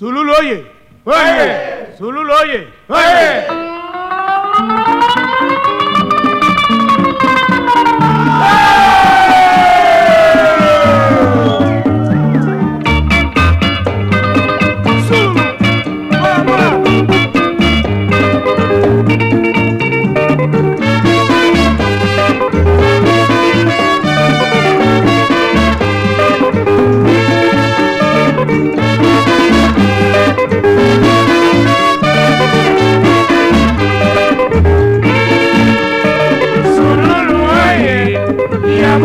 Sululu oye! Oye! Sululu oye! Oye!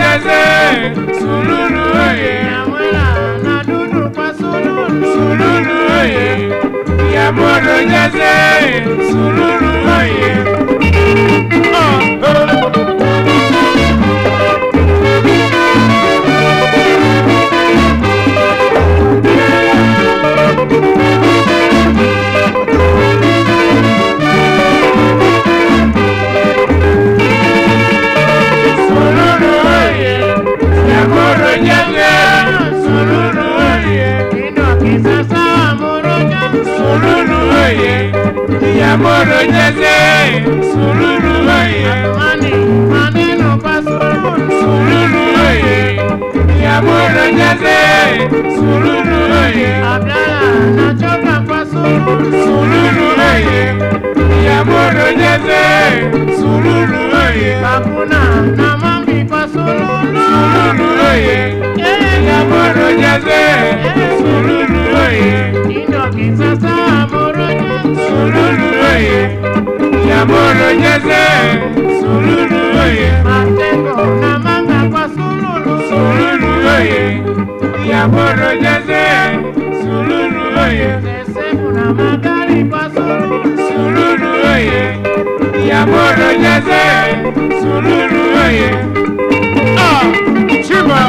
jẹsẹ sùlùlù oyè. Yàmúlà na dúdú pa sùlùlù. Sùlùlù oyè. Yàmúlò jẹsẹ sùlùlù. àbúrò jẹ́sẹ̀ sùúrù lóye. Mani mani nù pa sùúrù. Sùúrù lóye. Àbúrò jẹ́sẹ̀ sùúrù lóye. Abdala nàjọ́ bàbá sùúrù. Sùúrù lóye. Àbúrò jẹ́sẹ̀ sùúrù lóye. Bàbúnà nà má mi pa sùúrù. Sùúrù jẹ́sẹ̀. oye yamoro nyeze sululu oye. Mateko na manga kwa sululu sululu oye yamoro nyeze sululu oye. Tesebu na magari kwa sululu sululu oye yamoro nyeze sululu oye. Ah chima.